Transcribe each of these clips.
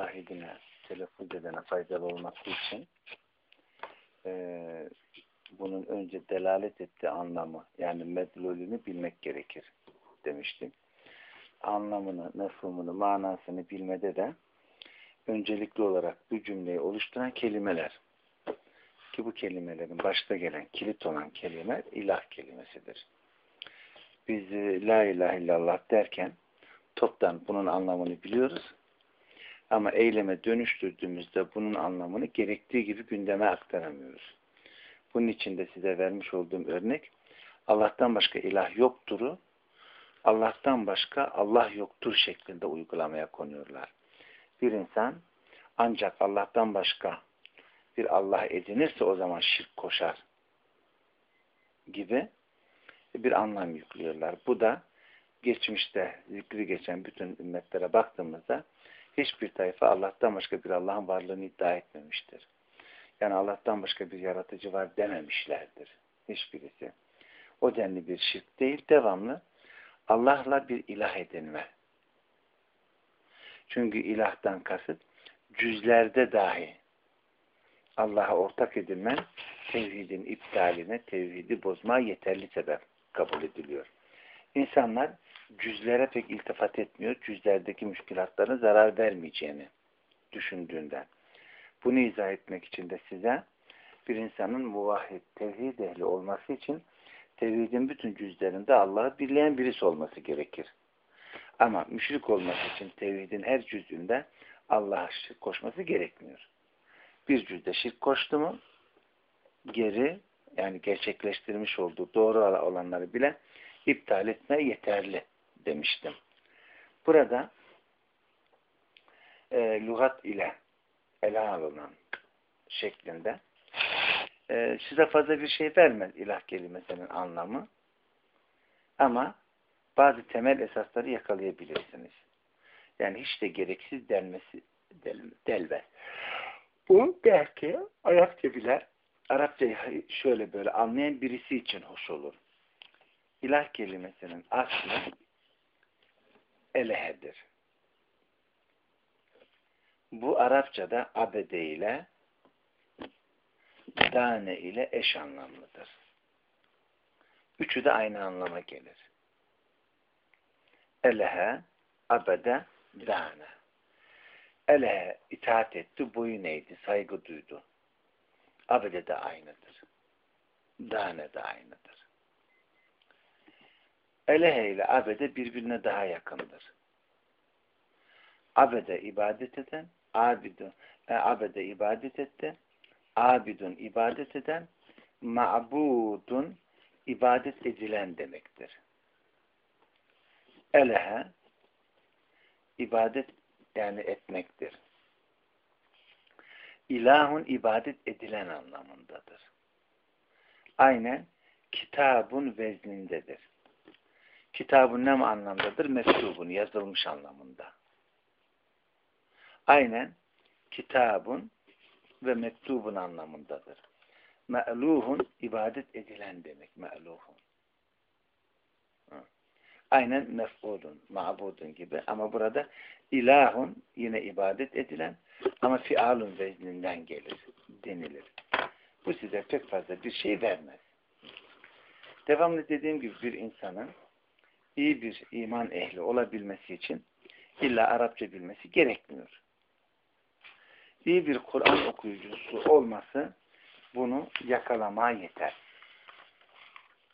sahibine, telaffuz edene faydalı olması için e, bunun önce delalet ettiği anlamı yani medlulünü bilmek gerekir demiştim. Anlamını, mefhumunu, manasını bilmede de öncelikli olarak bu cümleyi oluşturan kelimeler ki bu kelimelerin başta gelen kilit olan kelime ilah kelimesidir. Biz la ilahe illallah derken toptan bunun anlamını biliyoruz. Ama eyleme dönüştürdüğümüzde bunun anlamını gerektiği gibi gündeme aktaramıyoruz. Bunun için de size vermiş olduğum örnek Allah'tan başka ilah yokturu Allah'tan başka Allah yoktur şeklinde uygulamaya konuyorlar. Bir insan ancak Allah'tan başka bir Allah edinirse o zaman şirk koşar gibi bir anlam yüklüyorlar. Bu da geçmişte zikri geçen bütün ümmetlere baktığımızda hiçbir tayfa Allah'tan başka bir Allah'ın varlığını iddia etmemiştir. Yani Allah'tan başka bir yaratıcı var dememişlerdir. Hiçbirisi. O denli bir şirk değil, devamlı Allah'la bir ilah edinme. Çünkü ilahtan kasıt cüzlerde dahi Allah'a ortak edilmen tevhidin iptaline, tevhidi bozma yeterli sebep kabul ediliyor. İnsanlar cüzlere pek iltifat etmiyor. Cüzlerdeki müşkilatların zarar vermeyeceğini düşündüğünden. Bunu izah etmek için de size bir insanın muvahhid, tevhid ehli olması için tevhidin bütün cüzlerinde Allah'ı birleyen birisi olması gerekir. Ama müşrik olması için tevhidin her cüzünde Allah'a şirk koşması gerekmiyor. Bir cüzde şirk koştu mu geri yani gerçekleştirmiş olduğu doğru olanları bile iptal etme yeterli demiştim. Burada e, lügat ile ele alınan şeklinde e, size fazla bir şey vermez ilah kelimesinin anlamı ama bazı temel esasları yakalayabilirsiniz. Yani hiç de gereksiz denmesi del, delbe. Bu belki Arapça bile Arapçayı şöyle böyle anlayan birisi için hoş olur. İlah kelimesinin aslı elehedir. Bu Arapçada abede ile dane ile eş anlamlıdır. Üçü de aynı anlama gelir. Elehe, abede, dane. Elehe itaat etti, boyun eğdi, saygı duydu. Abede de aynıdır. Dane de aynıdır. Elehe ile abede birbirine daha yakındır. Abede ibadet eden, abidun, e, abede ibadet etti, abidun ibadet eden, ma'budun ibadet edilen demektir. Elehe ibadet yani etmektir. İlahun ibadet edilen anlamındadır. Aynen kitabun veznindedir. Kitabun ne anlamdadır? Mektubun, yazılmış anlamında. Aynen kitabun ve mektubun anlamındadır. Me'luhun ibadet edilen demek. Me'luhun. Aynen mef'ulun, ma'budun gibi. Ama burada ilahun yine ibadet edilen ama fialun vezninden gelir, denilir. Bu size pek fazla bir şey vermez. Devamlı dediğim gibi bir insanın iyi bir iman ehli olabilmesi için illa Arapça bilmesi gerekmiyor iyi bir Kur'an okuyucusu olması bunu yakalamaya yeter.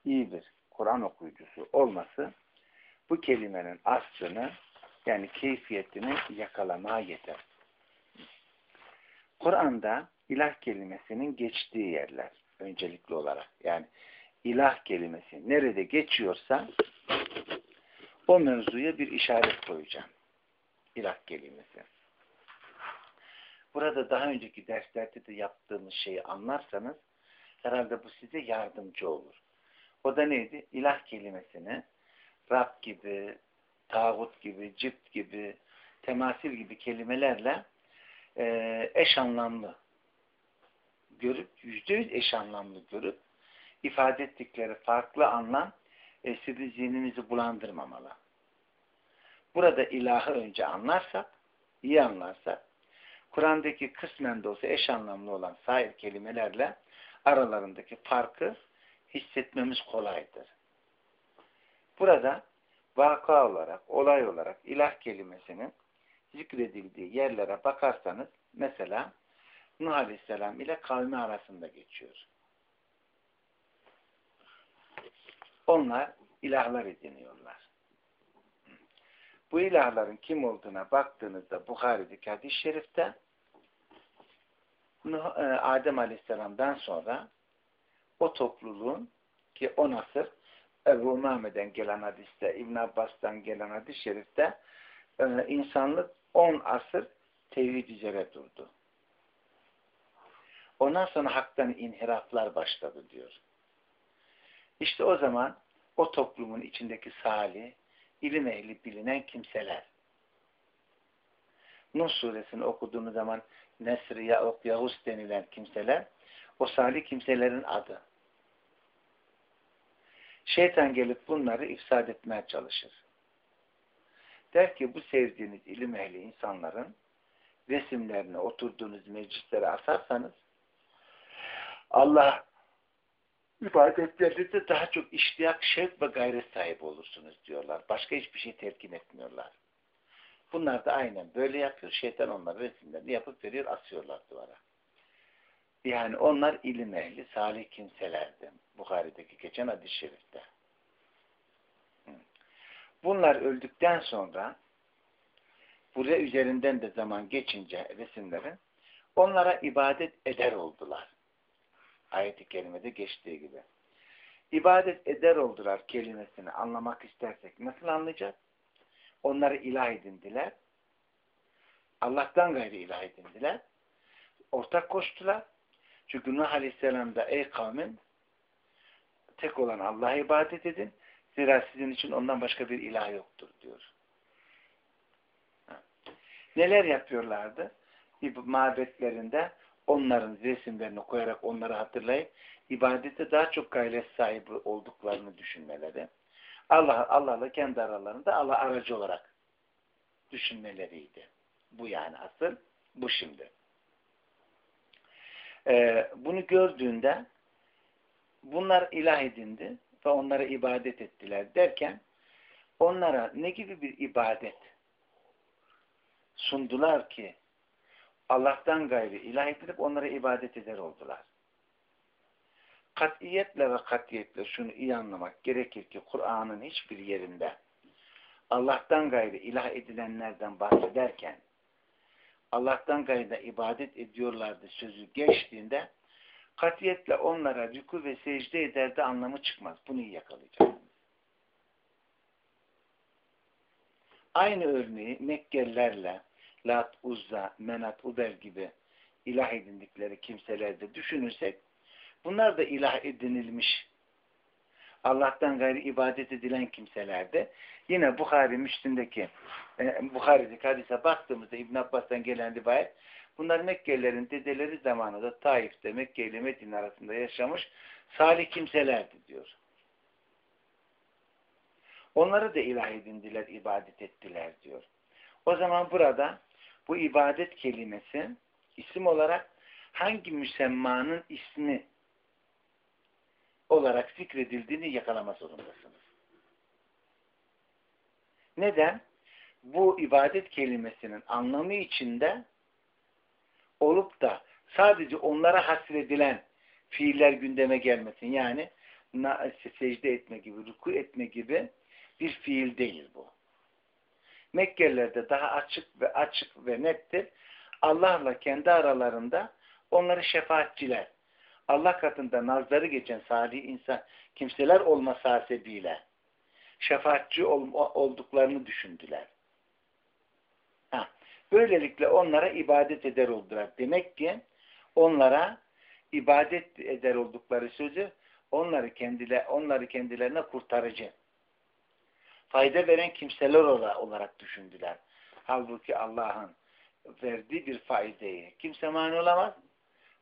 İyi bir Kur'an okuyucusu olması bu kelimenin aslını yani keyfiyetini yakalamaya yeter. Kur'an'da ilah kelimesinin geçtiği yerler öncelikli olarak yani ilah kelimesi nerede geçiyorsa o mevzuya bir işaret koyacağım. İlah kelimesi. Burada daha önceki derslerde de yaptığımız şeyi anlarsanız herhalde bu size yardımcı olur. O da neydi? İlah kelimesini Rab gibi, tağut gibi, cipt gibi, temasil gibi kelimelerle e, eş anlamlı görüp, yüzde yüz eş anlamlı görüp ifade ettikleri farklı anlam e, sizin zihninizi bulandırmamalı. Burada ilahı önce anlarsak, iyi anlarsak Kur'an'daki kısmen de olsa eş anlamlı olan sair kelimelerle aralarındaki farkı hissetmemiz kolaydır. Burada vaka olarak, olay olarak ilah kelimesinin zikredildiği yerlere bakarsanız mesela Nuh Aleyhisselam ile kavmi arasında geçiyor. Onlar ilahlar ediniyorlar. Bu ilahların kim olduğuna baktığınızda Bukhari'deki hadis-i şerifte e, Adem Aleyhisselam'dan sonra o topluluğun ki o nasır Ebu Umame'den gelen hadiste, İbn Abbas'tan gelen hadis-i şerifte e, insanlık 10 asır tevhid üzere durdu. Ondan sonra haktan inhiraflar başladı diyor. İşte o zaman o toplumun içindeki salih, ilim ehli bilinen kimseler. Nuh suresini okuduğumuz zaman Nesri, Ya'uk, Yavuz denilen kimseler o salih kimselerin adı. Şeytan gelip bunları ifsad etmeye çalışır. Der ki bu sevdiğiniz ilim ehli insanların resimlerini oturduğunuz meclislere asarsanız Allah ibadetlerinizde daha çok iştiyak, şevk ve gayret sahibi olursunuz diyorlar. Başka hiçbir şey telkin etmiyorlar. Bunlar da aynen böyle yapıyor. Şeytan onların resimlerini yapıp veriyor, asıyorlar duvara. Yani onlar ilim ehli, salih kimselerdi. Bukhari'deki geçen hadis-i şerifte. Bunlar öldükten sonra buraya üzerinden de zaman geçince resimlerin onlara ibadet eder oldular. Ayet-i kerimede geçtiği gibi. İbadet eder oldular kelimesini anlamak istersek nasıl anlayacağız? Onları ilah edindiler. Allah'tan gayri ilah edindiler. Ortak koştular. Çünkü Nuh Aleyhisselam ey kavmin tek olan Allah'a ibadet edin. Zira sizin için ondan başka bir ilah yoktur diyor. Neler yapıyorlardı? Mabetlerinde onların resimlerini koyarak onları hatırlayıp ibadete daha çok gayret sahibi olduklarını düşünmeleri. Allah Allah'la kendi aralarında Allah aracı olarak düşünmeleriydi. Bu yani asıl bu şimdi. Ee, bunu gördüğünde bunlar ilah edindi ve onlara ibadet ettiler derken onlara ne gibi bir ibadet sundular ki Allah'tan gayri ilah edilip onlara ibadet eder oldular. Katiyetle ve katiyetle şunu iyi anlamak gerekir ki Kur'an'ın hiçbir yerinde Allah'tan gayri ilah edilenlerden bahsederken Allah'tan gayrı ibadet ediyorlardı sözü geçtiğinde katiyetle onlara rükû ve secde ederdi anlamı çıkmaz. Bunu iyi yakalayacaksınız. Aynı örneği Mekkelilerle Lat, Uzza, Menat, Ubel gibi ilah edindikleri kimselerde düşünürsek bunlar da ilah edinilmiş Allah'tan gayri ibadet edilen kimselerde yine Bukhari Müslim'deki e, Bukhari'deki hadise baktığımızda İbn Abbas'tan gelen rivayet bunlar Mekkelilerin dedeleri zamanında Taif'te Mekke ile Medine arasında yaşamış salih kimselerdi diyor. Onları da ilah edindiler, ibadet ettiler diyor. O zaman burada bu ibadet kelimesi isim olarak hangi müsemmanın ismi olarak zikredildiğini yakalama zorundasınız. Neden? Bu ibadet kelimesinin anlamı içinde olup da sadece onlara hasredilen fiiller gündeme gelmesin. Yani secde etme gibi, ruku etme gibi bir fiil değil bu. Mekkelilerde daha açık ve açık ve nettir. Allah'la kendi aralarında onları şefaatçiler, Allah katında nazları geçen salih insan kimseler olması hasebiyle şefaatçi ol, olduklarını düşündüler. Ha, böylelikle onlara ibadet eder oldular. Demek ki onlara ibadet eder oldukları sözü onları kendile, onları kendilerine kurtarıcı fayda veren kimseler olarak düşündüler. Halbuki Allah'ın verdiği bir faydayı kimse mani olamaz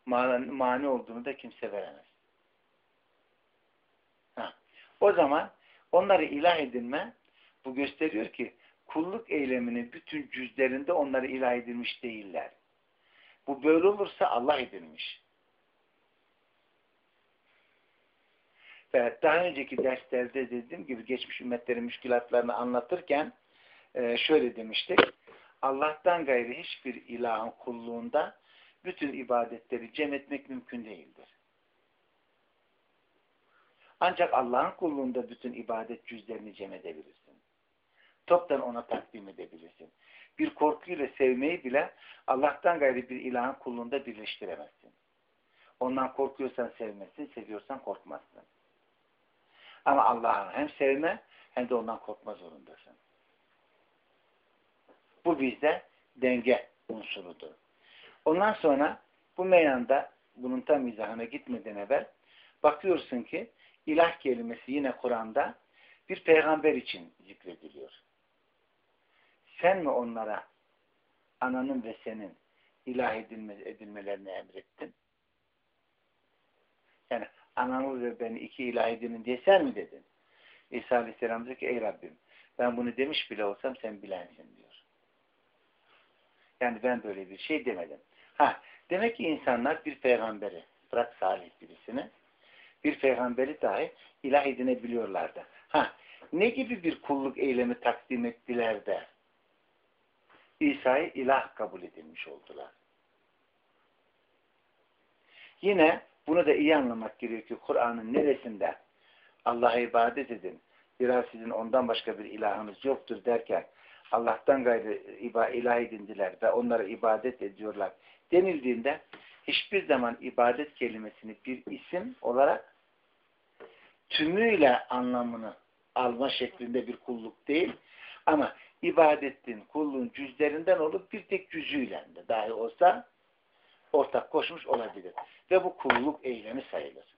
mani olduğunu da kimse veremez. Ha. O zaman onları ilah edinme bu gösteriyor ki kulluk eyleminin bütün cüzlerinde onları ilah edilmiş değiller. Bu böyle olursa Allah edilmiş. Ve daha önceki derslerde dediğim gibi geçmiş ümmetlerin müşkilatlarını anlatırken e, şöyle demiştik. Allah'tan gayri hiçbir ilahın kulluğunda bütün ibadetleri cem etmek mümkün değildir. Ancak Allah'ın kulluğunda bütün ibadet cüzlerini cem edebilirsin. Toptan ona takdim edebilirsin. Bir korkuyla sevmeyi bile Allah'tan gayri bir ilahın kulluğunda birleştiremezsin. Ondan korkuyorsan sevmezsin, seviyorsan korkmazsın. Ama Allah'ı hem sevme hem de ondan korkma zorundasın. Bu bizde denge unsurudur. Ondan sonra bu meyanda bunun tam izahına gitmeden evvel bakıyorsun ki ilah kelimesi yine Kur'an'da bir peygamber için zikrediliyor. Sen mi onlara ananın ve senin ilah edilme, edilmelerini emrettin? Yani anamı ve beni iki ilah edinin sen mi dedin? İsa Aleyhisselam diyor ki ey Rabbim ben bunu demiş bile olsam sen bilensin diyor. Yani ben böyle bir şey demedim. Ha, demek ki insanlar bir peygamberi, bırak salih birisini, bir peygamberi dahi ilah edinebiliyorlardı. Ha, ne gibi bir kulluk eylemi takdim ettiler de İsa'yı ilah kabul edilmiş oldular. Yine bunu da iyi anlamak gerekiyor. Kur'an'ın neresinde Allah'a ibadet edin, biraz sizin ondan başka bir ilahınız yoktur derken Allah'tan gayrı ilah edindiler ve onlara ibadet ediyorlar denildiğinde hiçbir zaman ibadet kelimesini bir isim olarak tümüyle anlamını alma şeklinde bir kulluk değil ama ibadetin, kulluğun cüzlerinden olup bir tek cüzüyle de dahi olsa ortak koşmuş olabilir. Ve bu kulluk eylemi sayılır.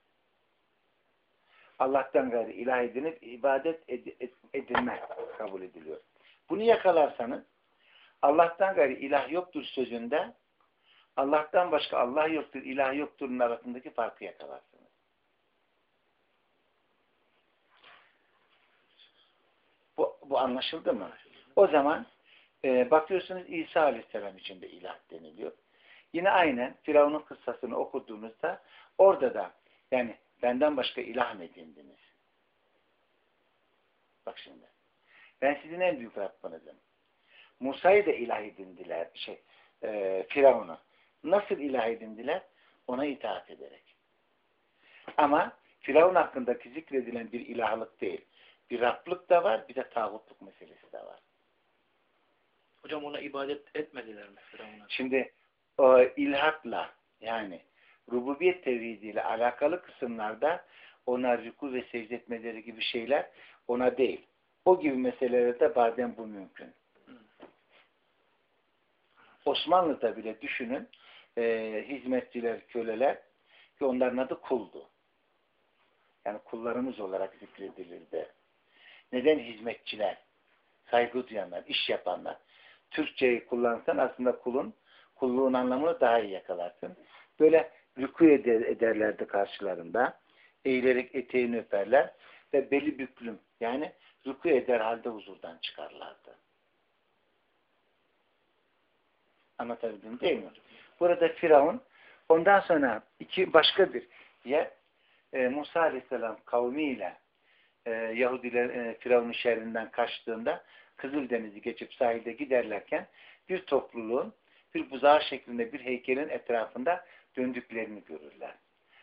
Allah'tan gayrı ilah edinip ibadet edilme kabul ediliyor. Bunu yakalarsanız Allah'tan gayrı ilah yoktur sözünde Allah'tan başka Allah yoktur, ilah yoktur'un arasındaki farkı yakalarsınız. Bu, bu anlaşıldı mı? O zaman e, bakıyorsunuz İsa Aleyhisselam için de ilah deniliyor. Yine aynen Firavun'un kıssasını okuduğunuzda orada da yani benden başka ilah mı edindiniz? Bak şimdi. Ben sizin en büyük Rabbinizim. Musa'yı da ilah edindiler. Şey, e, Firavun'u. Nasıl ilah edindiler? Ona itaat ederek. Ama Firavun hakkındaki zikredilen bir ilahlık değil. Bir Rablık da var, bir de tağutluk meselesi de var. Hocam ona ibadet etmediler mi Firavun'a? Şimdi o ilhatla yani rububiyet tevhidiyle alakalı kısımlarda ona rüku ve secde etmeleri gibi şeyler ona değil. O gibi meselelerde bazen bu mümkün. Osmanlı'da bile düşünün e, hizmetçiler, köleler ki onların adı kuldu. Yani kullarımız olarak zikredilirdi. Neden hizmetçiler? Saygı duyanlar, iş yapanlar. Türkçeyi kullansan aslında kulun, kulluğun anlamını daha iyi yakalarsın. Böyle rükû ederlerdi karşılarında. Eğilerek eteğini öperler ve beli büklüm yani rükû eder halde huzurdan çıkarlardı. Anlatabildim değil mi? Burada Firavun ondan sonra iki başka bir yer e, Musa Aleyhisselam kavmiyle e, Yahudiler e, Firavun'un şerrinden kaçtığında Kızıldeniz'i geçip sahilde giderlerken bir topluluğun bir buzağı şeklinde bir heykelin etrafında döndüklerini görürler.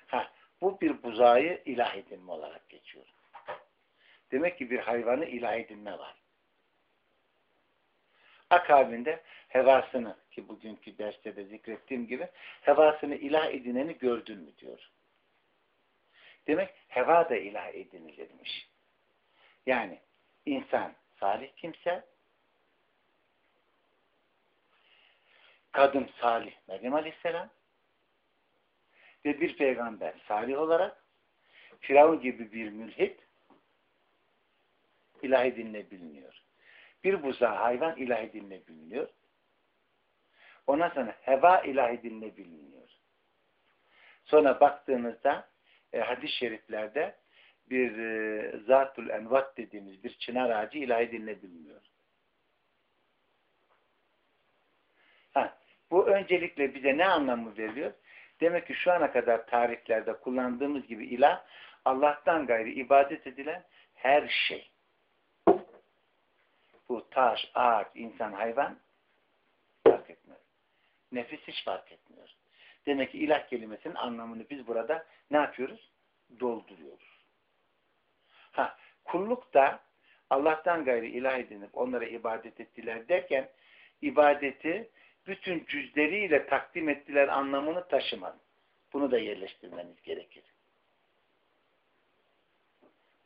Ha, bu bir buzağı ilah edinme olarak geçiyor. Demek ki bir hayvanı ilah edinme var. Akabinde hevasını ki bugünkü derste de zikrettiğim gibi hevasını ilah edineni gördün mü diyor. Demek heva da ilah edinilirmiş. Yani insan salih kimse kadın salih Meryem Aleyhisselam ve bir peygamber salih olarak Firavun gibi bir mülhit ilahi dinle biliniyor. Bir buza hayvan ilahi dinle biliniyor. Ondan sonra heva ilahi dinle biliniyor. Sonra baktığınızda e, hadis-i şeriflerde bir e, zatul envat dediğimiz bir çınar ağacı ilahi dinle biliniyor. Ha, bu öncelikle bize ne anlamı veriyor? Demek ki şu ana kadar tariflerde kullandığımız gibi ilah Allah'tan gayri ibadet edilen her şey. Bu taş, ağaç, insan, hayvan fark etmez. Nefis hiç fark etmiyor. Demek ki ilah kelimesinin anlamını biz burada ne yapıyoruz? Dolduruyoruz. Ha, kulluk da Allah'tan gayri ilah edinip onlara ibadet ettiler derken ibadeti bütün cüzleriyle takdim ettiler anlamını taşımadı. Bunu da yerleştirmeniz gerekir.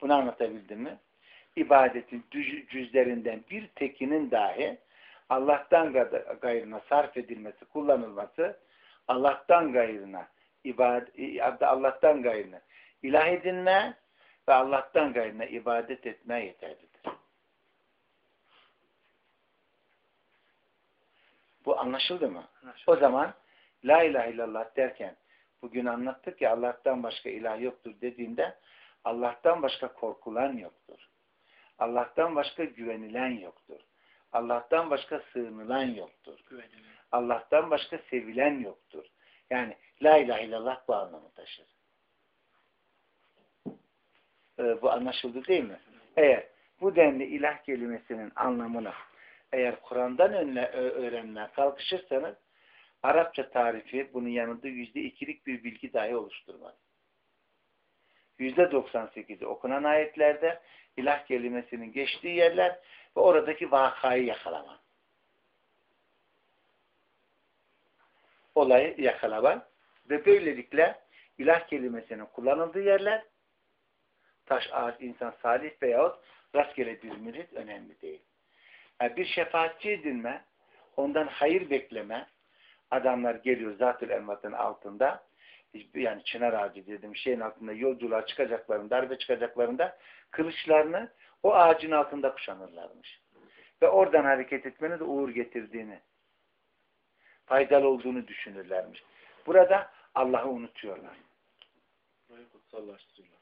Bunu anlatabildim mi? İbadetin cüzlerinden bir tekinin dahi Allah'tan gayrına sarf edilmesi, kullanılması Allah'tan gayrına ibadet, Allah'tan gayrına ilah edinme ve Allah'tan gayrına ibadet etmeye yeterlidir. Bu anlaşıldı mı? Anlaşıldı. O zaman La ilahe illallah derken bugün anlattık ya Allah'tan başka ilah yoktur dediğinde Allah'tan başka korkulan yoktur. Allah'tan başka güvenilen yoktur. Allah'tan başka sığınılan yoktur. Güvenilen. Allah'tan başka sevilen yoktur. Yani La ilahe illallah bu anlamı taşır. Ee, bu anlaşıldı değil mi? Eğer bu denli ilah kelimesinin anlamını eğer Kur'an'dan öğrenmeye kalkışırsanız Arapça tarifi bunun yanında yüzde ikilik bir bilgi dahi oluşturmaz. Yüzde 98'i okunan ayetlerde ilah kelimesinin geçtiği yerler ve oradaki vakayı yakalama. Olayı yakalama ve böylelikle ilah kelimesinin kullanıldığı yerler taş, ağaç, insan, salih veyahut rastgele bir mürit önemli değil. Yani bir şefaatçi edinme, ondan hayır bekleme, adamlar geliyor zatül envatın altında, yani çınar ağacı dediğim şeyin altında yolculuğa çıkacaklarında, darbe çıkacaklarında kılıçlarını o ağacın altında kuşanırlarmış. Ve oradan hareket etmenin de uğur getirdiğini, faydalı olduğunu düşünürlermiş. Burada Allah'ı unutuyorlar. Kutsallaştırıyorlar.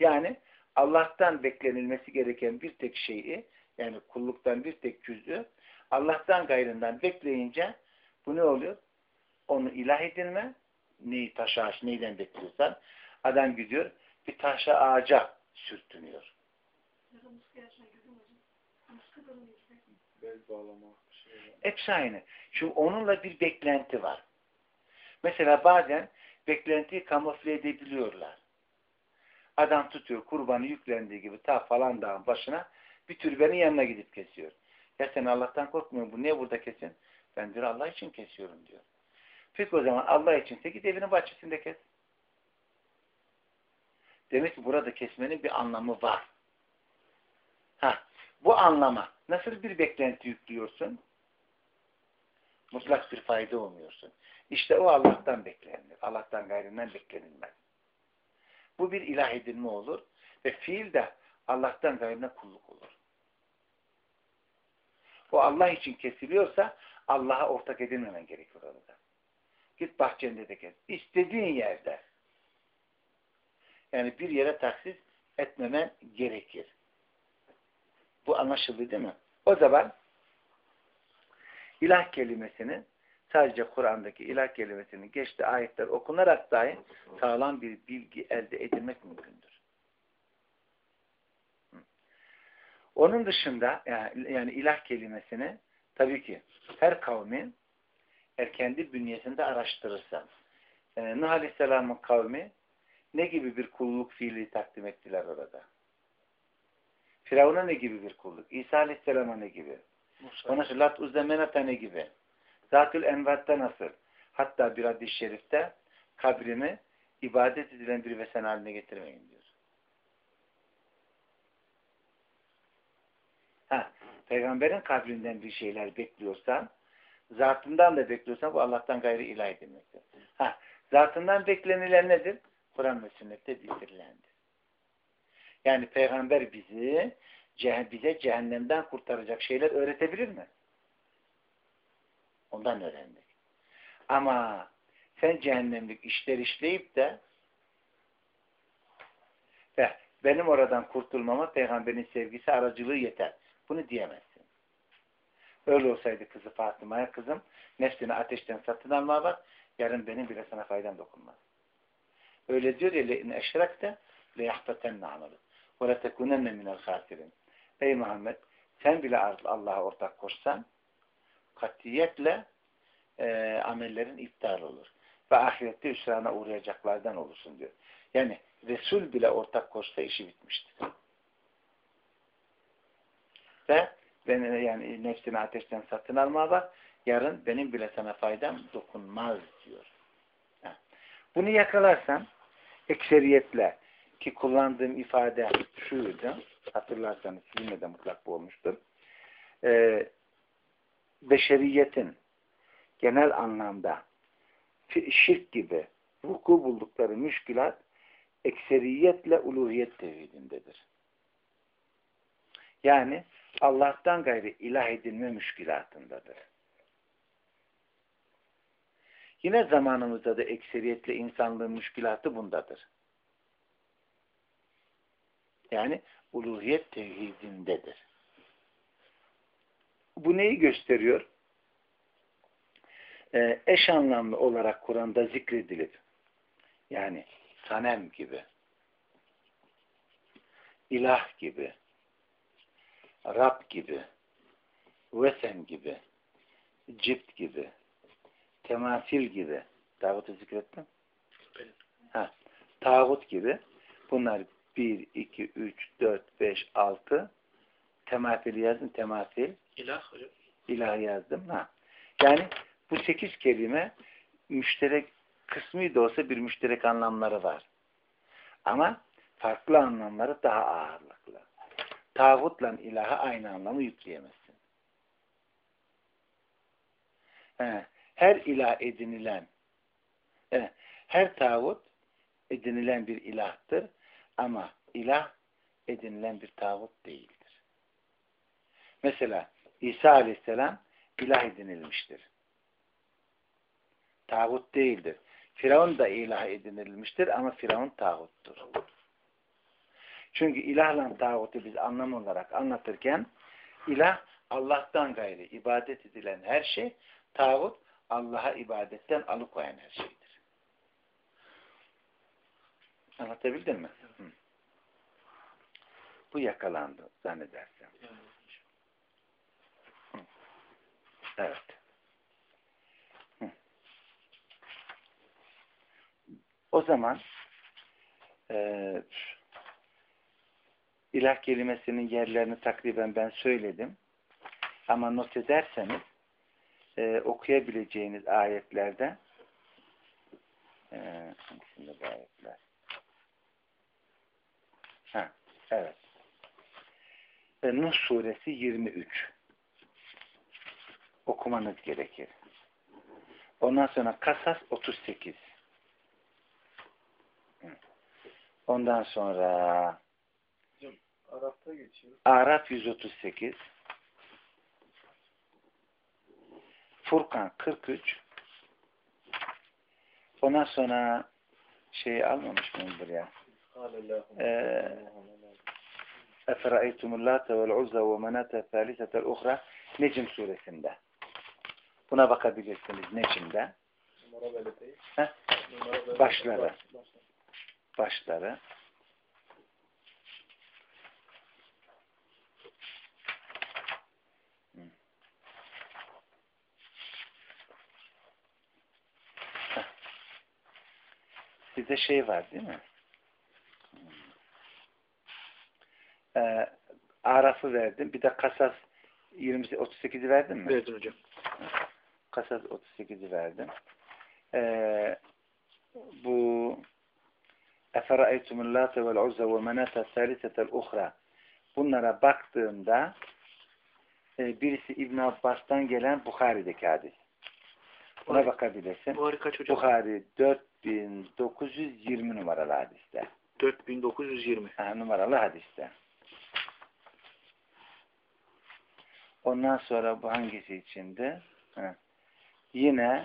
yani Allah'tan beklenilmesi gereken bir tek şeyi yani kulluktan bir tek cüzü Allah'tan gayrından bekleyince bu ne oluyor? Onu ilah edinme neyi taş ağaç neyden bekliyorsan adam gidiyor bir taşa ağaca sürtünüyor. Hepsi aynı. Çünkü onunla bir beklenti var. Mesela bazen beklentiyi kamufle edebiliyorlar. Adam tutuyor kurbanı yüklendiği gibi ta falan dağın başına bir türbenin yanına gidip kesiyor. Ya sen Allah'tan korkmuyor bu niye burada kesin? Ben diyor Allah için kesiyorum diyor. Peki o zaman Allah içinse git evinin bahçesinde kes. Demek ki burada kesmenin bir anlamı var. Ha, bu anlama nasıl bir beklenti yüklüyorsun? Mutlak bir fayda olmuyorsun. İşte o Allah'tan beklenir. Allah'tan gayrinden beklenilmez. Bu bir ilah edinme olur ve fiil de Allah'tan gayrına kulluk olur. O Allah için kesiliyorsa Allah'a ortak edinmemen gerekiyor orada. Git bahçende de kes. İstediğin yerde. Yani bir yere taksis etmemen gerekir. Bu anlaşıldı değil mi? O zaman ilah kelimesini sadece Kur'an'daki ilah kelimesinin geçtiği ayetler okunarak dahi sağlam bir bilgi elde edilmek mümkündür. Onun dışında yani, yani ilah kelimesini tabii ki her kavmin er kendi bünyesinde araştırırsa e, Nuh Aleyhisselam'ın kavmi ne gibi bir kulluk fiili takdim ettiler orada? Firavun'a ne gibi bir kulluk? İsa Aleyhisselam'a ne gibi? Ona Lat Uzzemenat'a ne gibi? Zatül Envat'ta nasıl? Hatta bir hadis-i şerifte kabrimi ibadet edilen bir vesen haline getirmeyin diyor. Ha, peygamberin kabrinden bir şeyler bekliyorsan, zatından da bekliyorsan bu Allah'tan gayrı ilahi demektir. Ha, zatından beklenilen nedir? Kur'an ve sünnette bildirilendir. Yani peygamber bizi bize cehennemden kurtaracak şeyler öğretebilir mi? Ondan öğrendik. Ama sen cehennemlik işler işleyip de ve benim oradan kurtulmama peygamberin sevgisi aracılığı yeter. Bunu diyemezsin. Öyle olsaydı kızı Fatıma'ya kızım nefsini ateşten satın alma bak yarın benim bile sana faydam dokunmaz. Öyle diyor ya eşrekte leyahbetenne amalı ve letekunenne minel khasirin. Ey Muhammed sen bile Allah'a ortak koşsan katiyetle e, amellerin iptal olur. Ve ahirette hüsrana uğrayacaklardan olursun diyor. Yani Resul bile ortak koşsa işi bitmiştir. Ve ben yani nefsini ateşten satın alma bak yarın benim bile sana faydam dokunmaz diyor. Bunu yakalarsan ekseriyetle ki kullandığım ifade şuydu hatırlarsanız sizinle de mutlak bu olmuştur. Ee, beşeriyetin genel anlamda şirk gibi vuku buldukları müşkilat ekseriyetle uluhiyet tevhidindedir. Yani Allah'tan gayri ilah edinme müşkilatındadır. Yine zamanımızda da ekseriyetle insanlığın müşkilatı bundadır. Yani uluhiyet tevhidindedir. Bu neyi gösteriyor? Ee, eş anlamlı olarak Kur'an'da zikredilip yani sanem gibi ilah gibi Rab gibi vesen gibi cipt gibi temafil gibi tağutu zikrettim. Ha, tağut gibi bunlar 1, 2, 3, 4, 5, 6 temafil yazdım. Temafil. İlah hocam. İlah yazdım. Ha. Yani bu sekiz kelime müşterek kısmı da olsa bir müşterek anlamları var. Ama farklı anlamları daha ağırlıklı. Tağutla ilaha aynı anlamı yükleyemezsin. He her ilah edinilen her tağut edinilen bir ilahtır ama ilah edinilen bir tağut değildir. Mesela İsa aleyhisselam ilah edinilmiştir. Tağut değildir. Firavun da ilah edinilmiştir ama Firavun tağuttur. Çünkü ilahla tağutu biz anlam olarak anlatırken ilah Allah'tan gayri ibadet edilen her şey, tağut Allah'a ibadetten alıkoyan her şeydir. Anlatabildim mi? Hı. Bu yakalandı zannedersem. Hı. Evet. Hı. O zaman e, ilah kelimesinin yerlerini takriben ben söyledim. Ama not ederseniz e, okuyabileceğiniz ayetlerden e, bu ayetler? Ha, evet. Ve Nuh suresi 23 okumanız gerekir. Ondan sonra Kasas 38 Ondan sonra Arap'ta geçiyor. Arap 138 Furkan 43 Ondan sonra şeyi almamış mıyım buraya? Efera'eytumul late vel uzza ve menate thalisetel uhra Necim suresinde. Buna bakabilirsiniz Necim'de. Başları. Başları. Sizde şey var değil mi? Ee, Araf'ı verdim. Bir de Kasas 20, 38'i verdin mi? Verdim hocam. Kasas 38'i verdim. Ee, bu Efera'eytumul lâte vel uzza ve menata salisetel uhra bunlara baktığımda e, birisi İbn Abbas'tan gelen Bukhari'deki hadis. Buna Buhari, bakabilirsin. Buhari kaç hocam? Bukhari 4920 numaralı hadiste. 4920. Ha, numaralı hadiste. Ondan sonra bu hangisi içinde? Ha. Yine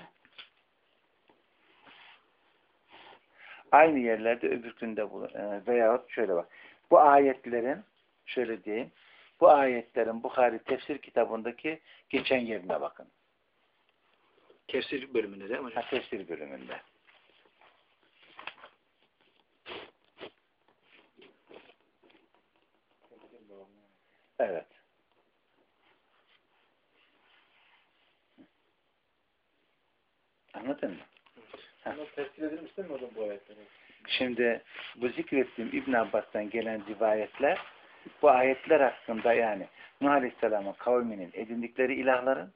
aynı yerlerde öbür günde bulun. E, veyahut şöyle bak. Bu ayetlerin şöyle diyeyim. bu ayetlerin Bukhari tefsir kitabındaki geçen yerine bakın. Tefsir bölümünde değil mi hocam? Ha, tefsir bölümünde. Evet. Anladın mı? Ama tefsir edilmiş değil mi hocam bu ayetleri? Şimdi bu zikrettiğim İbn Abbas'tan gelen rivayetler bu ayetler hakkında yani Nuh Aleyhisselam'ın kavminin edindikleri ilahların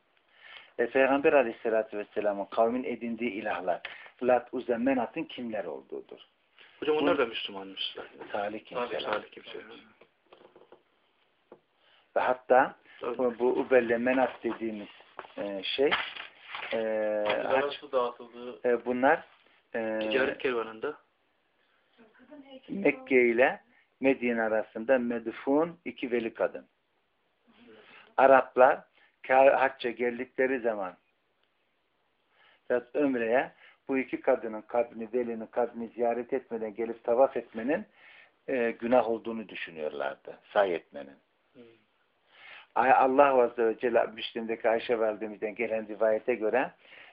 ve Peygamber Aleyhisselatü Vesselam'ın kavmin edindiği ilahlar Lat, Uzza, Menat'ın kimler olduğudur. Hocam onlar da Müslümanmış. Salih kimseler. salih kimse. Ve hatta bu, Ubelle Menat dediğimiz e, şey e, dağıtıldığı e, bunlar e, Ticaret kervanında Mekke ile Medine arasında medfun iki veli kadın. Araplar hacca geldikleri zaman ve ömreye bu iki kadının kabrini, velinin kabrini ziyaret etmeden gelip tavaf etmenin e, günah olduğunu düşünüyorlardı. Say etmenin. Allah Azze ve Celle Müslim'deki Ayşe validemizden gelen rivayete göre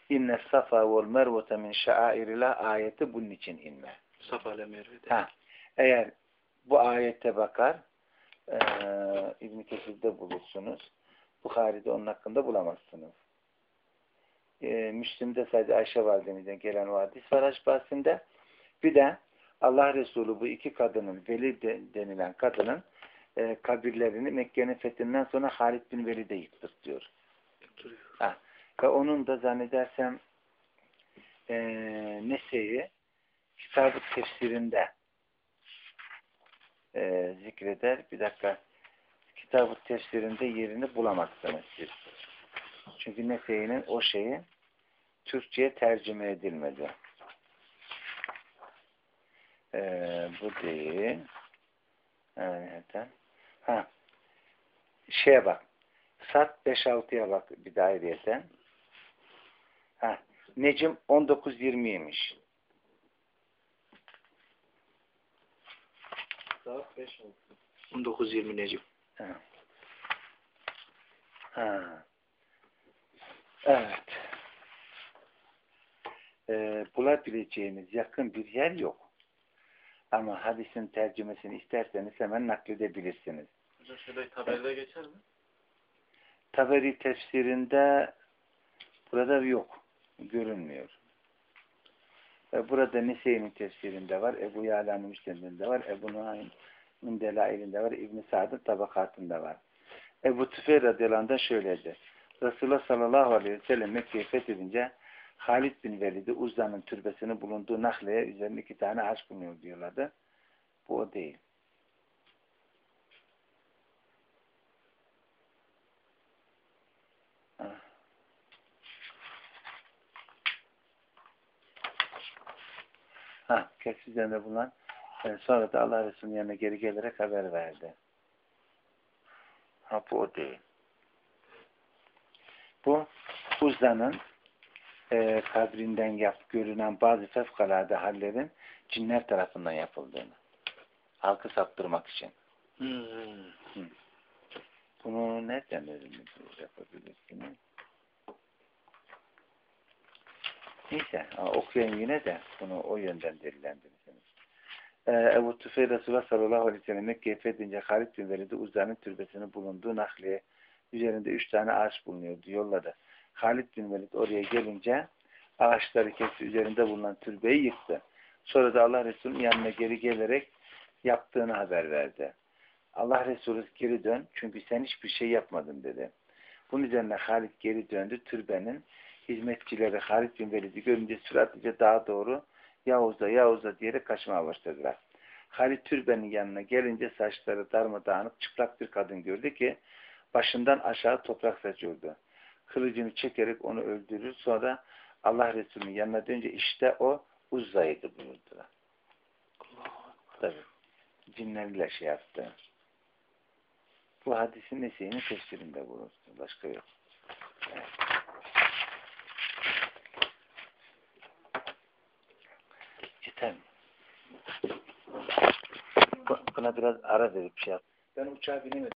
inne safa vel mervete min şairillah ayeti bunun için inme. Safa ile Merve'de. Ha, eğer bu ayete bakar e, İbn-i Kesir'de bulursunuz. Bukhari'de onun hakkında bulamazsınız. E, Müslim'de sadece Ayşe validemizden gelen o hadis var Haç bahsinde. Bir de Allah Resulü bu iki kadının, Veli de, denilen kadının e, kabirlerini Mekke'nin fethinden sonra Halid bin Velid'e. Duruyor. Ha. Ve onun da zannedersem e, Nese'yi kitabı tefsirinde e, zikreder. Bir dakika. Kitabı tefsirinde yerini bulamazsınız siz. Çünkü Nese'nin o şeyi Türkçe'ye tercüme edilmedi. E, bu değil. Evet. Ha. Şeye bak. Sat 5-6'ya bak bir dairiyeten. Ha. Necim 19-20'ymiş. saat 5 oldu. 19-20 Necip. Ha. Ha. Evet. Ee, bulabileceğiniz yakın bir yer yok. Ama hadisin tercümesini isterseniz hemen nakledebilirsiniz. Hocam şöyle tabelde geçer mi? Taberi tefsirinde burada yok. Görünmüyor. Ve burada Nise'nin tefsirinde var. Ebu Yala'nın müsliminde var. Ebu Nuhaym'ın delailinde var. İbn-i Sa'd'ın tabakatında var. Ebu Tüfeyr radıyallahu şöyleydi. Resulullah sallallahu aleyhi ve sellem Mekke'yi fethedince Halid bin Velid'i Uzza'nın türbesinin bulunduğu Nahle'ye üzerinde iki tane ağaç bulunuyor diyorlardı. Bu o değil. Ha. Ha, kes üzerinde bulunan e, sonra da Allah Resulü'nün yanına geri gelerek haber verdi. Ha bu o değil. Bu Uzza'nın e, kabrinden yap, görünen bazı fevkalade hallerin cinler tarafından yapıldığını. Halkı saptırmak için. Hmm. Bunu nereden öğrenip yapabilirsiniz? Neyse, okuyun yine de bunu o yönden delillendirirsiniz. Ee, Ebu Tüfeil Resulullah sallallahu aleyhi ve sellem Mekke'ye fethedince Halid bin Velid'i Uzza'nın türbesinin bulunduğu nakliye üzerinde üç tane ağaç bulunuyordu. Yolladı. Halid bin Velid oraya gelince ağaçları kesti, üzerinde bulunan türbeyi yıktı. Sonra da Allah Resulü'nün yanına geri gelerek yaptığını haber verdi. Allah Resulü geri dön çünkü sen hiçbir şey yapmadın dedi. Bunun üzerine Halid geri döndü. Türbenin hizmetçileri Halid bin Velid'i görünce süratlice daha doğru Yavuz'a Yavuz'a diyerek kaçmaya başladılar. Halid türbenin yanına gelince saçları darmadağınık çıplak bir kadın gördü ki başından aşağı toprak saçıyordu. Kılıcını çekerek onu öldürür. Sonra Allah Resulü'nün yanına dönünce işte o Uzza'ydı buyurdular. Tabi. Cinlerle şey yaptı. Bu hadisin Nese'nin tefsirinde bulunsun. Başka yok. Evet. Yeter Buna biraz ara verip şey yap. Ben uçağa binemedim.